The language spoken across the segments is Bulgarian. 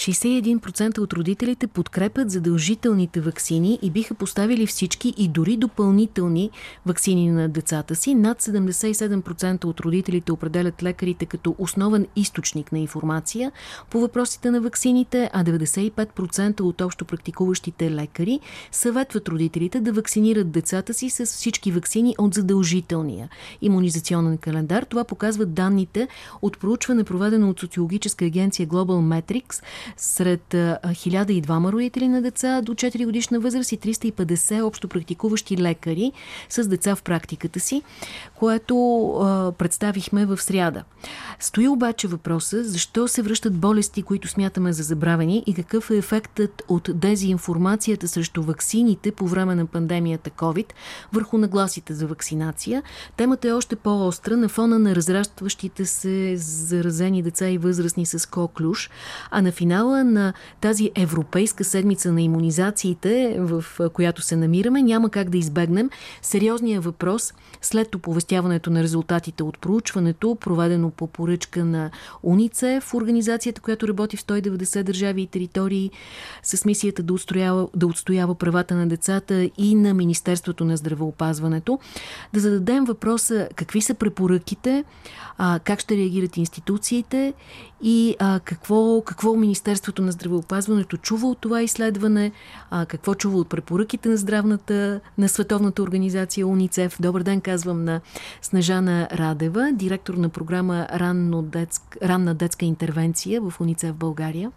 61% от родителите подкрепят задължителните вакцини и биха поставили всички и дори допълнителни вакцини на децата си. Над 77% от родителите определят лекарите като основен източник на информация по въпросите на вакцините, а 95% от общо практикуващите лекари съветват родителите да вакцинират децата си с всички вакцини от задължителния иммунизационен календар. Това показват данните от проучване, проведено от социологическа агенция Global Metrics сред 1002 родители на деца до 4 годишна възраст и 350 общо практикуващи лекари с деца в практиката си, което а, представихме в сряда. Стои обаче въпроса защо се връщат болести, които смятаме за забравени и какъв е ефектът от дезинформацията срещу ваксините по време на пандемията COVID върху нагласите за вакцинация. Темата е още по-остра на фона на разрастващите се заразени деца и възрастни с коклюш, а на финала на тази Европейска седмица на иммунизациите, в която се намираме, няма как да избегнем сериозния въпрос след оповестяването на резултатите от проучването, проведено по поръчка на УНИЦЕФ, организацията, която работи в 190 държави и територии с мисията да отстоява, да отстоява правата на децата и на Министерството на здравеопазването. Да зададем въпроса какви са препоръките, а, как ще реагират институциите и а, какво, какво Министерството на здравеопазването чува от това изследване, а, какво чува от препоръките на здравната, на Световната организация УНИЦЕФ. Добър ден, казвам на Снежана Радева, директор на програма Ранно детск, Ранна детска интервенция в УНИЦЕФ България.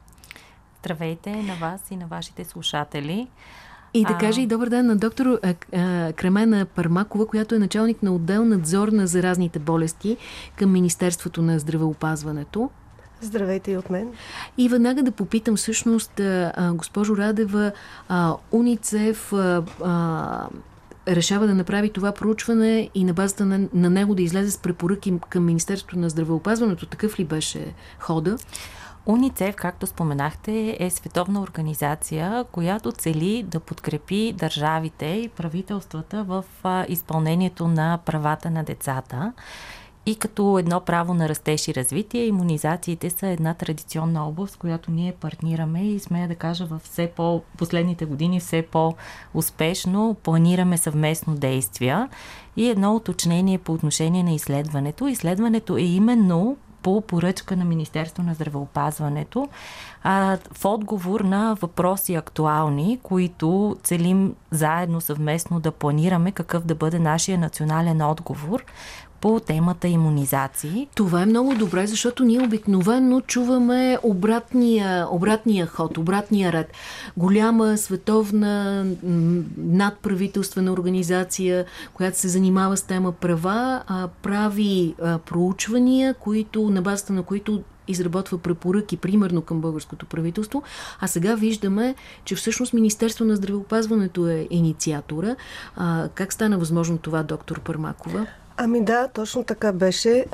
Здравейте на вас и на вашите слушатели. И да каже и добър ден на доктор а, а, Кремена Пармакова, която е началник на отдел надзор на заразните болести към Министерството на здравеопазването. Здравейте и от мен. И веднага да попитам всъщност, а, госпожо Радева, а, УНИЦЕФ а, а, решава да направи това проучване и на базата на, на него да излезе с препоръки към Министерството на здравеопазването. Такъв ли беше хода? УНИЦЕФ, както споменахте, е световна организация, която цели да подкрепи държавите и правителствата в изпълнението на правата на децата. И като едно право на растеж и развитие, иммунизациите са една традиционна област, която ние партнираме и смея да кажа в все по последните години все по-успешно планираме съвместно действия. И едно уточнение по отношение на изследването. Изследването е именно по поръчка на Министерство на здравеопазването а, в отговор на въпроси актуални, които целим заедно съвместно да планираме какъв да бъде нашия национален отговор по темата иммунизации. Това е много добре, защото ние обикновено чуваме обратния, обратния ход, обратния ред. Голяма световна надправителствена организация, която се занимава с тема права, прави проучвания, които, на базата на които изработва препоръки, примерно към българското правителство, а сега виждаме, че всъщност Министерство на здравеопазването е инициатора. А, как стана възможно това, доктор Пармакова? Ами да, точно така беше.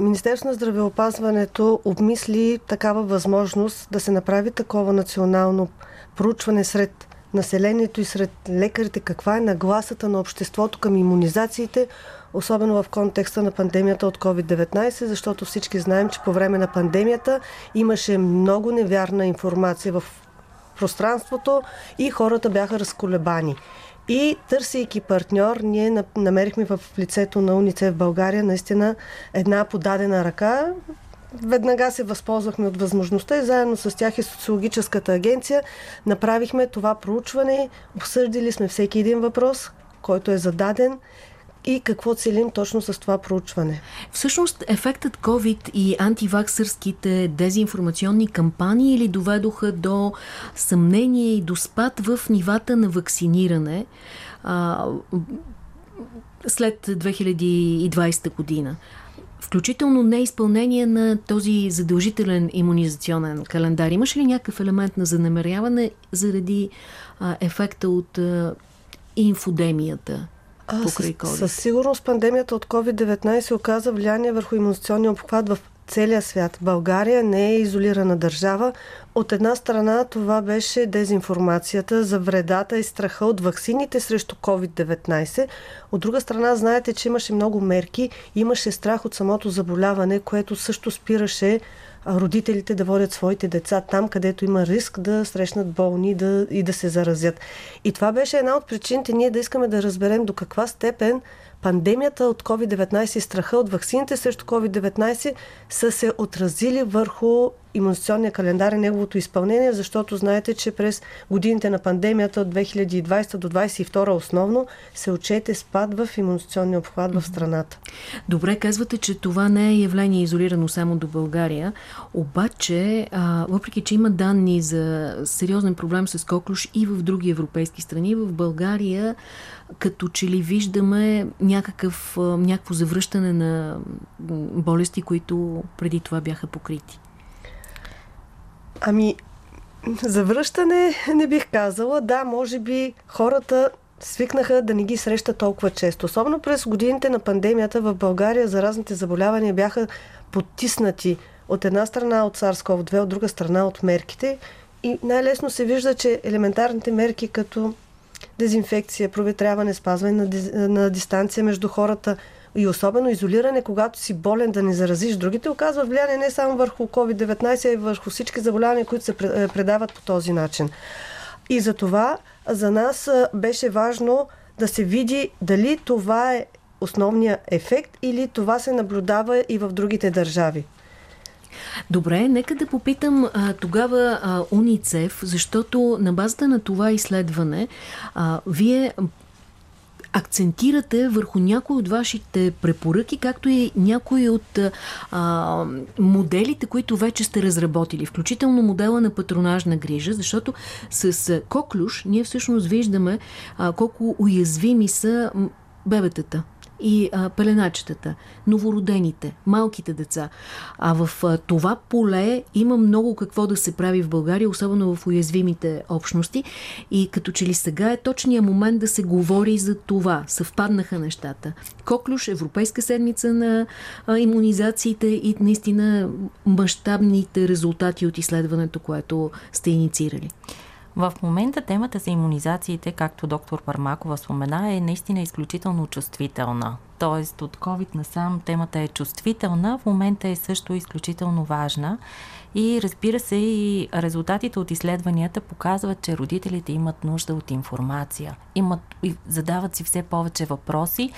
Министерство на здравеопазването обмисли такава възможност да се направи такова национално проучване сред населението и сред лекарите, каква е нагласата на обществото към иммунизациите, особено в контекста на пандемията от COVID-19, защото всички знаем, че по време на пандемията имаше много невярна информация в пространството и хората бяха разколебани. И търсейки партньор, ние намерихме в лицето на Унице в България наистина една подадена ръка. Веднага се възползвахме от възможността и заедно с тях и социологическата агенция направихме това проучване. Обсъдили сме всеки един въпрос, който е зададен и какво целим точно с това проучване. Всъщност ефектът COVID и антиваксърските дезинформационни кампании ли доведоха до съмнение и до спад в нивата на вакциниране а, след 2020 година? Включително неизпълнение на този задължителен иммунизационен календар. Имаше ли някакъв елемент на занамеряване заради а, ефекта от а, инфодемията? Покрай COVID? Със сигурност пандемията от COVID-19 оказа влияние върху иммунизационния обхват в целия свят. България не е изолирана държава. От една страна това беше дезинформацията за вредата и страха от ваксините срещу COVID-19. От друга страна знаете, че имаше много мерки, имаше страх от самото заболяване, което също спираше родителите да водят своите деца там, където има риск да срещнат болни да, и да се заразят. И това беше една от причините ние да искаме да разберем до каква степен пандемията от COVID-19 и страха от вакцините срещу COVID-19 са се отразили върху имунизационния календар и неговото изпълнение, защото знаете, че през годините на пандемията от 2020 до 2022 основно се отчете спад в имунизационния обхват в страната. Добре, казвате, че това не е явление изолирано само до България, обаче, а, въпреки, че има данни за сериозен проблем с коклюш и в други европейски страни, в България като че ли виждаме някакъв, някакво завръщане на болести, които преди това бяха покрити? Ами, завръщане не бих казала. Да, може би хората свикнаха да не ги срещат толкова често. Особено през годините на пандемията в България заразните заболявания бяха потиснати от една страна от SARS-CoV-2, от друга страна от мерките. И най-лесно се вижда, че елементарните мерки като дезинфекция, проветряване, спазване на, на дистанция между хората и особено изолиране, когато си болен да не заразиш другите, оказва влияние не само върху COVID-19, а и върху всички заболявания, които се предават по този начин. И за това за нас беше важно да се види дали това е основният ефект или това се наблюдава и в другите държави. Добре, нека да попитам а, тогава а, УНИЦЕФ, защото на базата на това изследване а, вие акцентирате върху някои от вашите препоръки, както и някои от а, моделите, които вече сте разработили, включително модела на патронажна грижа, защото с коклюш ние всъщност виждаме а, колко уязвими са бебетата и а, пеленачетата, новородените, малките деца. А в а, това поле има много какво да се прави в България, особено в уязвимите общности. И като че ли сега е точният момент да се говори за това. Съвпаднаха нещата. Коклюш, Европейска седмица на а, иммунизациите и наистина мащабните резултати от изследването, което сте инициирали. В момента темата за иммунизациите, както доктор Пармакова спомена, е наистина изключително чувствителна. Тоест от COVID насам темата е чувствителна, в момента е също изключително важна. И разбира се, и резултатите от изследванията показват, че родителите имат нужда от информация. Имат, задават си все повече въпроси.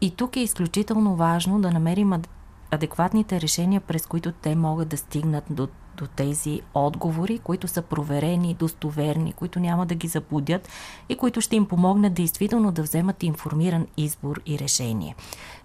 И тук е изключително важно да намерим адекватните решения, през които те могат да стигнат до до тези отговори, които са проверени, достоверни, които няма да ги забудят и които ще им помогнат действително да вземат информиран избор и решение.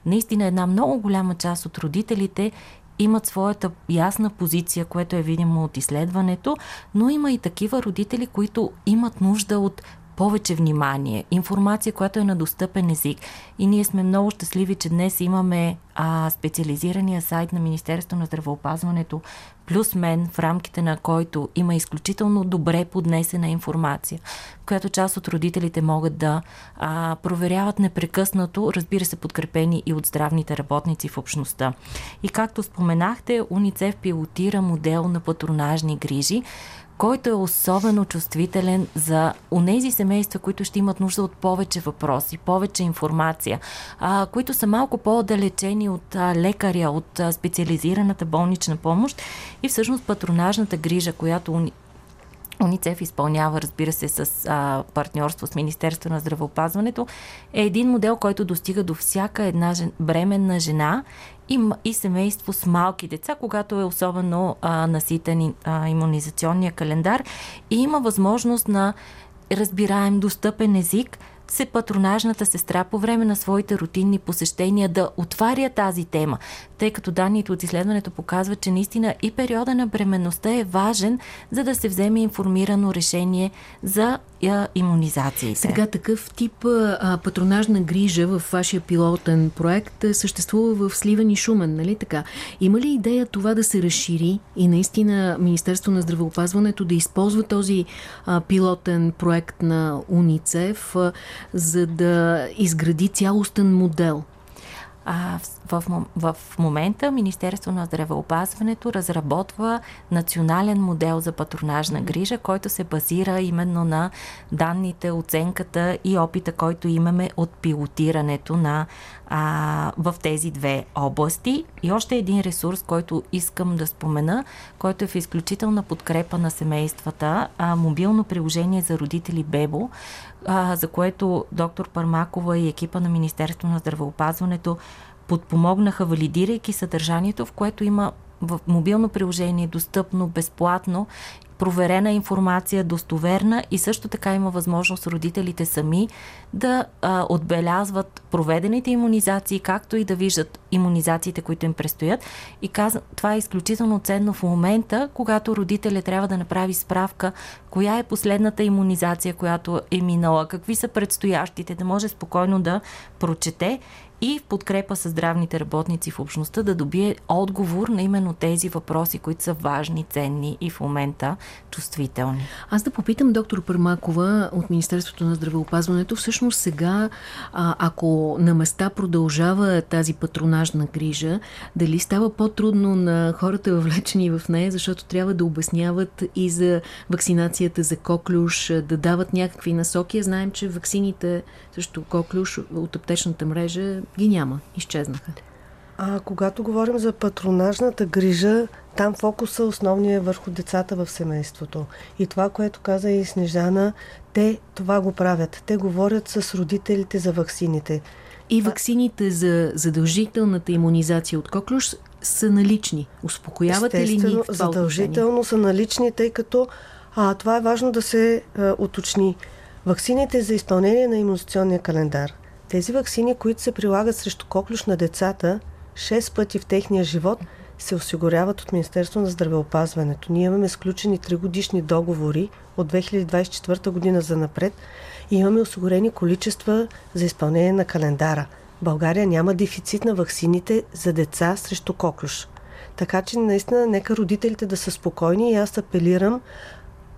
Наистина една много голяма част от родителите имат своята ясна позиция, което е видимо от изследването, но има и такива родители, които имат нужда от повече внимание, информация, която е на достъпен език. И ние сме много щастливи, че днес имаме а, специализирания сайт на Министерството на здравеопазването, плюс мен, в рамките на който има изключително добре поднесена информация, която част от родителите могат да а, проверяват непрекъснато, разбира се, подкрепени и от здравните работници в общността. И както споменахте, УНИЦЕФ пилотира модел на патронажни грижи, който е особено чувствителен за онези семейства, които ще имат нужда от повече въпроси, повече информация, а, които са малко по-отдалечени от лекаря, от специализираната болнична помощ и всъщност патронажната грижа, която УНИЦЕФ изпълнява, разбира се, с партньорство с Министерство на здравеопазването, е един модел, който достига до всяка една жен, бременна жена и, и семейство с малки деца, когато е особено наситен иммунизационния календар и има възможност на разбираем, достъпен език – се патронажната сестра по време на своите рутинни посещения да отваря тази тема, тъй като данните от изследването показват, че наистина и периода на бременността е важен, за да се вземе информирано решение за иммунизации. Сега такъв тип а, патронажна грижа в вашия пилотен проект съществува в Сливен и Шумен, нали така? Има ли идея това да се разшири и наистина Министерство на здравеопазването да използва този а, пилотен проект на УНИЦЕФ, а, за да изгради цялостен модел? А, в, в, момента Министерство на здравеопазването разработва национален модел за патронажна грижа, който се базира именно на данните, оценката и опита, който имаме от пилотирането на а, в тези две области. И още един ресурс, който искам да спомена, който е в изключителна подкрепа на семействата, а, мобилно приложение за родители Бебо, а, за което доктор Пармакова и екипа на Министерство на здравеопазването подпомогнаха, валидирайки съдържанието, в което има в мобилно приложение достъпно, безплатно проверена информация, достоверна и също така има възможност родителите сами да а, отбелязват проведените иммунизации, както и да виждат иммунизациите, които им предстоят. И казвам, това е изключително ценно в момента, когато родителя трябва да направи справка коя е последната иммунизация, която е минала, какви са предстоящите, да може спокойно да прочете и в подкрепа с здравните работници в общността да добие отговор на именно тези въпроси, които са важни, ценни и в момента чувствителни. Аз да попитам доктор Пармакова от Министерството на здравеопазването, всъщност сега, а, ако на места продължава тази патронажна грижа, дали става по-трудно на хората въвлечени в нея, защото трябва да обясняват и за вакцинацията за коклюш, да дават някакви насоки. Знаем, че вакцините също коклюш от аптечната мрежа ги няма, изчезнаха. А когато говорим за патронажната грижа, там фокуса основния е върху децата в семейството. И това, което каза и Снежана, те това го правят. Те говорят с родителите за ваксините. И ваксините за задължителната иммунизация от коклюш са налични. Успокоявате ли ни в това задължително са налични, тъй като а, това е важно да се а, уточни. Ваксините за изпълнение на иммунизационния календар – тези вакцини, които се прилагат срещу коклюш на децата, 6 пъти в техния живот се осигуряват от Министерство на здравеопазването. Ние имаме сключени 3 годишни договори от 2024 година за напред и имаме осигурени количества за изпълнение на календара. България няма дефицит на ваксините за деца срещу коклюш. Така че наистина нека родителите да са спокойни и аз апелирам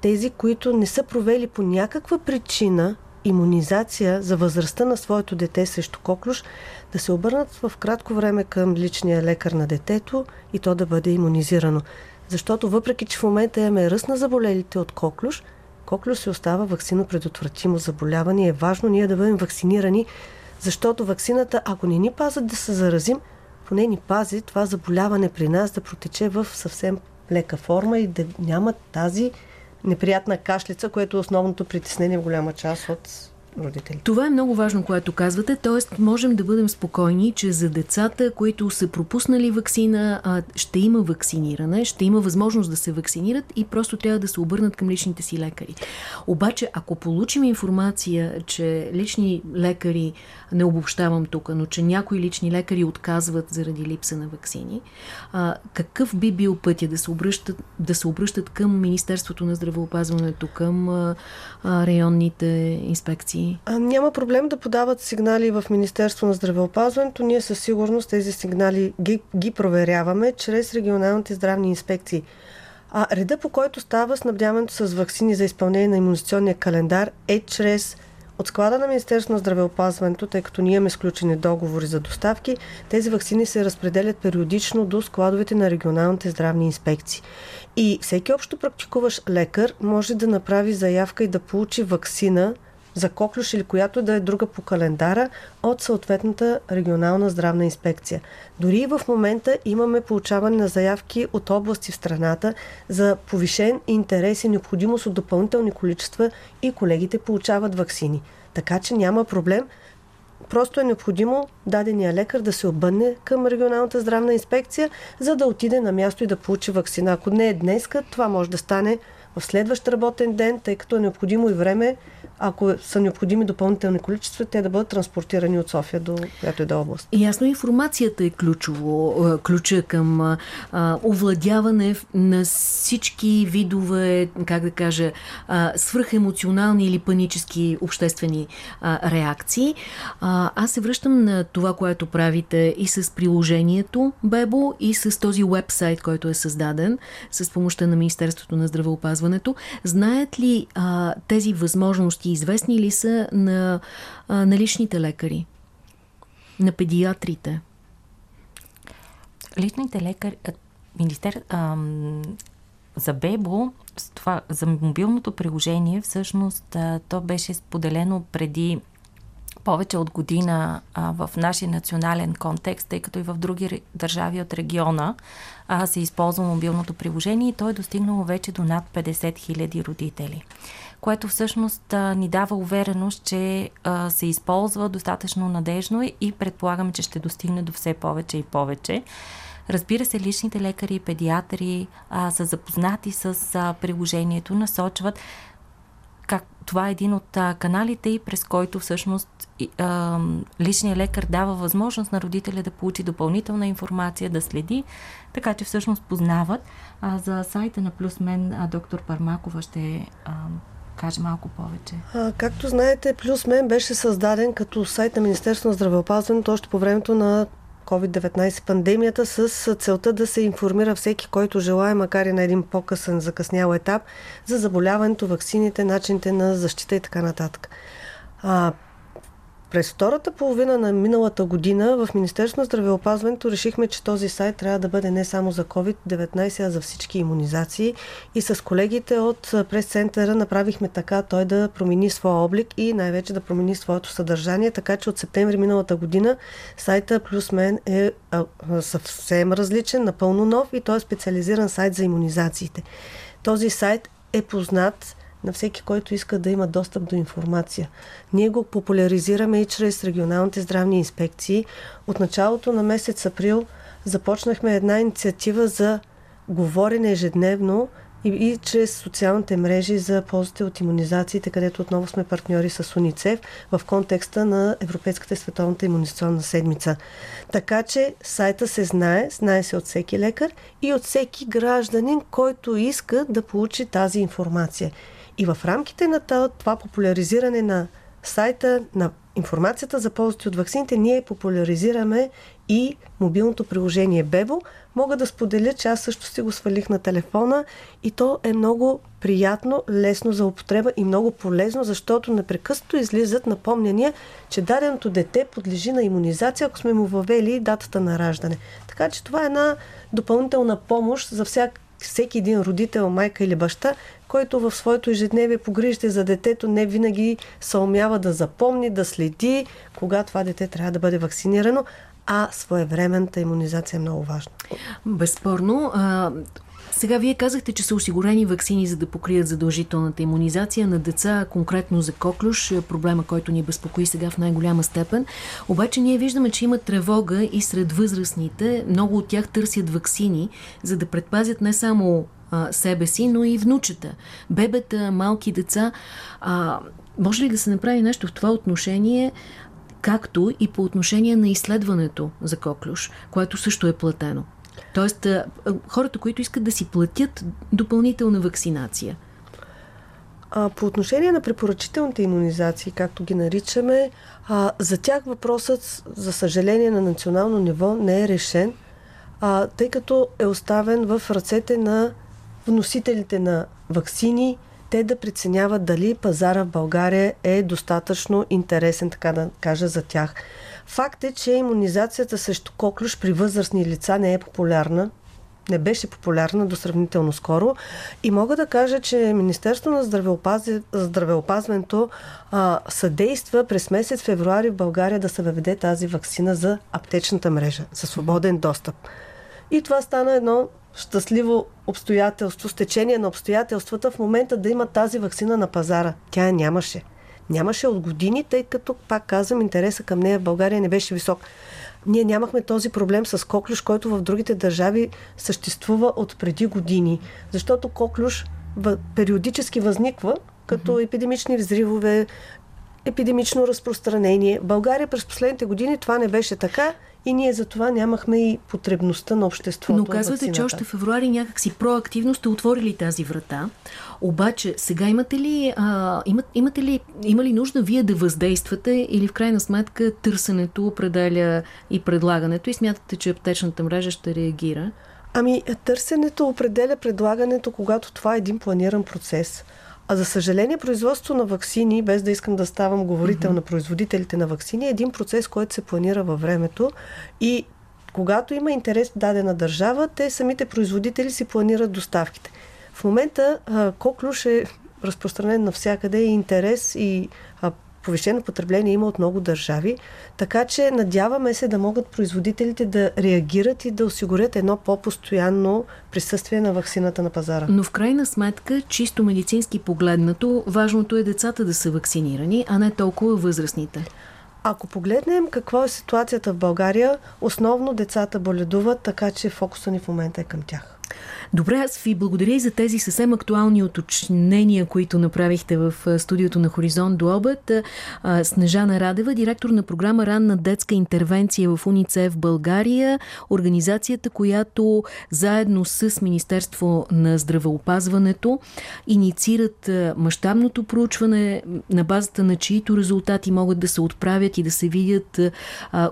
тези, които не са провели по някаква причина иммунизация за възрастта на своето дете срещу коклюш, да се обърнат в кратко време към личния лекар на детето и то да бъде иммунизирано. Защото въпреки, че в момента имаме ръст на заболелите от коклюш, коклюш се остава вакцино предотвратимо заболяване и е важно ние да бъдем вакцинирани, защото вакцината, ако не ни пазят да се заразим, поне ни пази това заболяване при нас да протече в съвсем лека форма и да няма тази неприятна кашлица, което е основното притеснение в голяма част от родители. Това е много важно, което казвате, т.е. можем да бъдем спокойни, че за децата, които са пропуснали вакцина, ще има вакциниране, ще има възможност да се вакцинират и просто трябва да се обърнат към личните си лекари. Обаче, ако получим информация, че лични лекари, не обобщавам тук, но че някои лични лекари отказват заради липса на вакцини, какъв би бил пътя да се обръщат, да се обръщат към Министерството на здравеопазването, към районните инспекции? А, няма проблем да подават сигнали в Министерство на здравеопазването. Ние със сигурност тези сигнали ги, ги проверяваме чрез регионалните здравни инспекции. А реда по който става снабдяването с вакцини за изпълнение на иммунизационния календар е чрез от склада на Министерство на здравеопазването, тъй като ние имаме сключени договори за доставки, тези вакцини се разпределят периодично до складовете на регионалните здравни инспекции. И всеки общо практикуващ лекар може да направи заявка и да получи вакцина за коклюш или която да е друга по календара от съответната регионална здравна инспекция. Дори и в момента имаме получаване на заявки от области в страната за повишен интерес и необходимост от допълнителни количества и колегите получават вакцини. Така че няма проблем. Просто е необходимо дадения лекар да се обърне към регионалната здравна инспекция, за да отиде на място и да получи вакцина. Ако не е днеска, това може да стане в следващ работен ден, тъй като е необходимо и време ако са необходими допълнителни количества, те да бъдат транспортирани от София до която и да е област. Ясно, информацията е ключово, ключа към а, овладяване на всички видове, как да кажа, а, свръхемоционални или панически обществени а, реакции. А, аз се връщам на това, което правите и с приложението Бебо, и с този вебсайт, който е създаден с помощта на Министерството на здравеопазването. Знаят ли а, тези възможности известни ли са на, на личните лекари, на педиатрите? личните лекари, министер, ам, за Бебо, това, за мобилното приложение, всъщност то беше споделено преди повече от година а, в нашия национален контекст, тъй като и в други държави от региона а, се използва мобилното приложение и то е достигнало вече до над 50 000 родители което всъщност а, ни дава увереност, че а, се използва достатъчно надежно и предполагаме, че ще достигне до все повече и повече. Разбира се, личните лекари и педиатри а, са запознати с а, приложението, насочват как това е един от а, каналите и през който всъщност а, личният лекар дава възможност на родителя да получи допълнителна информация, да следи, така че всъщност познават. А, за сайта на Плюс Мен а, доктор Пармакова ще а, каже малко повече. А, както знаете, Плюс Мен беше създаден като сайт на Министерство на здравеопазването още по времето на COVID-19 пандемията с целта да се информира всеки, който желая, макар и на един по-късен закъснял етап, за заболяването, ваксините, начините на защита и така нататък. А, през втората половина на миналата година в Министерството на здравеопазването решихме, че този сайт трябва да бъде не само за COVID-19, а за всички иммунизации. И с колегите от прес-центъра направихме така той да промени своя облик и най-вече да промени своето съдържание. Така че от септември миналата година сайта Плюс Мен е съвсем различен, напълно нов и той е специализиран сайт за иммунизациите. Този сайт е познат на всеки, който иска да има достъп до информация. Ние го популяризираме и чрез регионалните здравни инспекции. От началото на месец април започнахме една инициатива за говорене ежедневно и, и чрез социалните мрежи за ползите от иммунизациите, където отново сме партньори с УНИЦЕФ в контекста на Европейската и световната иммунизационна седмица. Така че сайта се знае, знае се от всеки лекар и от всеки гражданин, който иска да получи тази информация. И в рамките на това популяризиране на сайта, на информацията за ползите от вакцините, ние популяризираме и мобилното приложение Бебо. Мога да споделя, че аз също си го свалих на телефона и то е много приятно, лесно за употреба и много полезно, защото непрекъснато излизат напомняния, че даденото дете подлежи на иммунизация, ако сме му въвели датата на раждане. Така че това е една допълнителна помощ за всяк всеки един родител, майка или баща, който в своето ежедневие погрижите за детето, не винаги се умява да запомни, да следи кога това дете трябва да бъде вакцинирано, а своевременната иммунизация е много важна. Безспорно. Сега вие казахте, че са осигурени вакцини, за да покрият задължителната иммунизация на деца, конкретно за коклюш, проблема, който ни безпокои сега в най-голяма степен. Обаче ние виждаме, че има тревога и сред възрастните. Много от тях търсят вакцини, за да предпазят не само а, себе си, но и внучета, бебета, малки деца. А, може ли да се направи нещо в това отношение, както и по отношение на изследването за коклюш, което също е платено? Тоест, хората, които искат да си платят допълнителна вакцинация. А, по отношение на препоръчителните иммунизации, както ги наричаме, а, за тях въпросът, за съжаление, на национално ниво не е решен, а, тъй като е оставен в ръцете на вносителите на вакцини, те да преценяват дали пазара в България е достатъчно интересен, така да кажа, за тях. Факт е, че иммунизацията срещу коклюш при възрастни лица не е популярна. Не беше популярна до сравнително скоро. И мога да кажа, че Министерство на здравеопаз... здравеопазването а, съдейства през месец февруари в България да се въведе тази вакцина за аптечната мрежа, за свободен достъп. И това стана едно щастливо обстоятелство, стечение на обстоятелствата в момента да има тази вакцина на пазара. Тя нямаше. Нямаше от години, тъй като, пак казвам, интереса към нея в България не беше висок. Ние нямахме този проблем с коклюш, който в другите държави съществува от преди години. Защото коклюш периодически възниква като епидемични взривове, епидемично разпространение. В България през последните години това не беше така и ние за това нямахме и потребността на обществото. Но казвате, че още в февруари някакси проактивно сте отворили тази врата. Обаче, сега имате ли, а, имат, имате ли, има ли нужда вие да въздействате или в крайна сметка търсенето определя и предлагането и смятате, че аптечната мрежа ще реагира? Ами, търсенето определя предлагането, когато това е един планиран процес. А за съжаление, производство на вакцини, без да искам да ставам говорител mm-hmm. на производителите на вакцини, е един процес, който се планира във времето и когато има интерес в дадена държава, те самите производители си планират доставките. В момента коклюш е разпространен навсякъде и интерес и повишено потребление има от много държави, така че надяваме се да могат производителите да реагират и да осигурят едно по-постоянно присъствие на вакцината на пазара. Но в крайна сметка, чисто медицински погледнато, важното е децата да са вакцинирани, а не толкова възрастните. Ако погледнем какво е ситуацията в България, основно децата боледуват, така че фокуса ни в момента е към тях. Добре, аз ви благодаря и за тези съвсем актуални уточнения, които направихте в студиото на Хоризонт до обед. Снежана Радева, директор на програма Ранна детска интервенция в УНИЦЕФ България, организацията, която заедно с Министерство на здравеопазването инициират мащабното проучване, на базата на чието резултати могат да се отправят и да се видят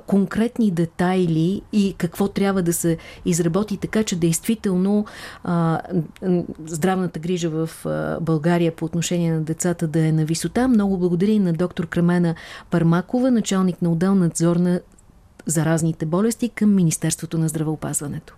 конкретни детайли и какво трябва да се изработи така, че действително а, здравната грижа в а, България по отношение на децата да е на висота. Много благодаря и на доктор Крамена Пармакова, началник на отдел надзор на заразните болести към Министерството на здравеопазването.